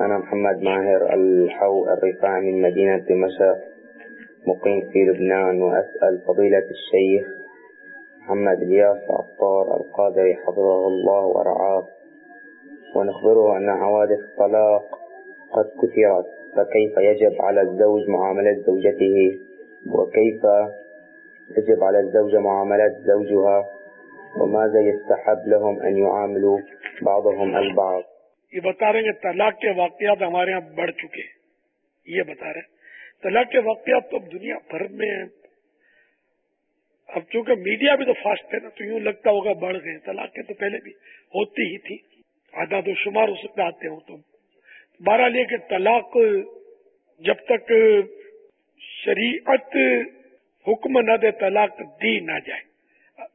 أنا محمد ماهر الحو الرفاعي من مدينة دمشق، مقيم في لبنان، وأسأل فضيلة الشيخ محمد الياس عطار القادري حفظه الله ورعاه، ونخبره أن حوادث الطلاق قد كثرت، فكيف يجب على الزوج معاملة زوجته؟ وكيف يجب على الزوجة معاملة زوجها؟ وماذا يستحب لهم أن يعاملوا بعضهم البعض؟ یہ بتا رہے ہیں کہ طلاق کے واقعات ہمارے یہاں بڑھ چکے یہ بتا رہے ہیں۔ طلاق کے واقعات تو اب دنیا بھر میں ہیں۔ اب چونکہ میڈیا بھی تو فاسٹ ہے نا، تو یوں لگتا ہوگا بڑھ گئے طلاق کے تو پہلے بھی ہوتی ہی تھی۔ آدھا و شمار اس سکتے آتے ہوں تو۔ بہرحال یہ کہ طلاق جب تک شریعت حکم نہ دے، طلاق دی نہ جائے۔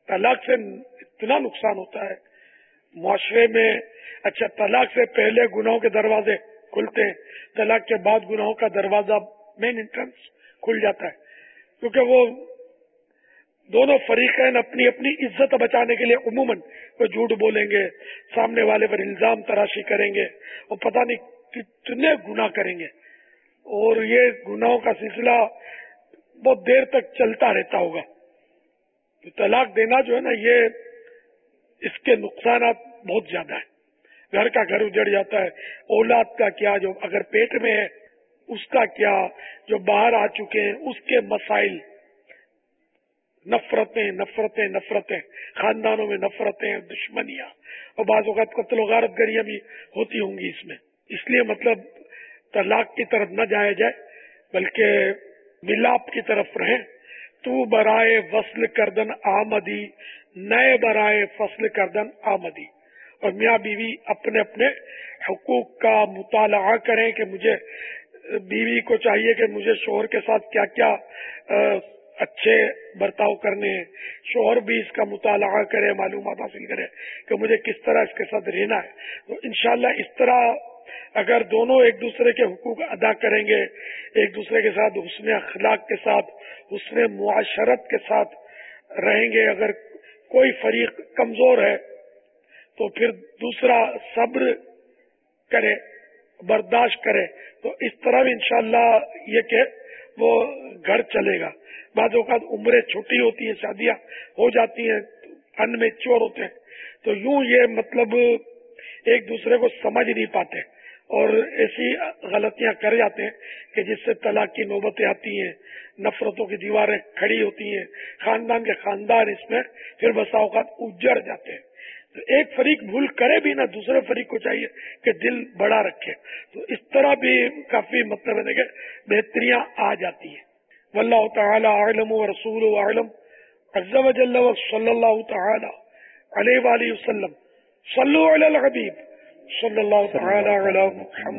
طلاق سے اتنا نقصان ہوتا ہے، معاشرے میں اچھا طلاق سے پہلے گناہوں کے دروازے کھلتے ہیں۔ طلاق کے بعد گناہوں کا دروازہ مین انٹرنس کھل جاتا ہے۔ کیونکہ وہ دونوں فریقین اپنی اپنی عزت بچانے کے لیے عموماً وہ جھوٹ بولیں گے، سامنے والے پر الزام تراشی کریں گے اور پتہ نہیں کتنے گنا کریں گے۔ اور یہ گناہوں کا سلسلہ بہت دیر تک چلتا رہتا ہوگا۔ طلاق دینا جو ہے نا، یہ اس کے نقصانات بہت زیادہ ہیں۔ گھر کا گھر اجڑ جاتا ہے۔ اولاد کا کیا جو اگر پیٹ میں ہے، اس کا کیا جو باہر آ چکے ہیں، اس کے مسائل۔ نفرتیں نفرتیں نفرتیں۔ خاندانوں میں نفرتیں، دشمنیاں۔ اور بعض اوقات قتل و غارت گریاں بھی ہوتی ہوں گی اس میں۔ اس لیے مطلب طلاق کی طرف نہ جایا جائے، بلکہ ملاپ کی طرف رہیں تو برائے وصل کردن آمدی، نئے برائے فصل کردن آمدی۔ اور میاں بیوی اپنے اپنے حقوق کا مطالعہ کریں کہ مجھے، بیوی کو چاہیے کہ مجھے شوہر کے ساتھ کیا کیا اچھے برتاؤ کرنے ہیں شوہر بھی اس کا مطالعہ کرے، معلومات حاصل کرے کہ مجھے کس طرح اس کے ساتھ رہنا ہے۔ تو انشاءاللہ اس طرح اگر دونوں ایک دوسرے کے حقوق ادا کریں گے، ایک دوسرے کے ساتھ حسن اخلاق کے ساتھ، حسن معاشرت کے ساتھ رہیں گے، اگر کوئی فریق کمزور ہے تو پھر دوسرا صبر کرے، برداشت کرے۔ تو اس طرح بھی انشاءاللہ یہ کہ وہ گھر چلے گا۔ بعض اوقات عمریں چھوٹی ہوتی ہیں، شادیاں ہو جاتی ہیں ان میں چور ہوتے ہیں۔ تو یوں یہ مطلب ایک دوسرے کو سمجھ نہیں پاتے۔ اور ایسی غلطیاں کر جاتے ہیں کہ جس سے طلاق کی نوبتیں آتی ہیں، نفرتوں کی دیواریں کھڑی ہوتی ہیں، خاندان کے خاندان اس میں پھر بسا اوقات اجڑ جاتے ہیں۔ تو ایک فریق بھول کرے بھی نہ دوسرے فریق کو چاہیے کہ دل بڑا رکھے۔ تو اس طرح بھی کافی مطلب ہے کہ بہتریاں آ جاتی ہیں۔ واللہ تعالی عالم و رسول و عالم عز و جل و صلی اللہ تعالی علیہ وآلہ وسلم۔ صلو علی الحبیب۔ صلی اللہ تعالی علی محمد۔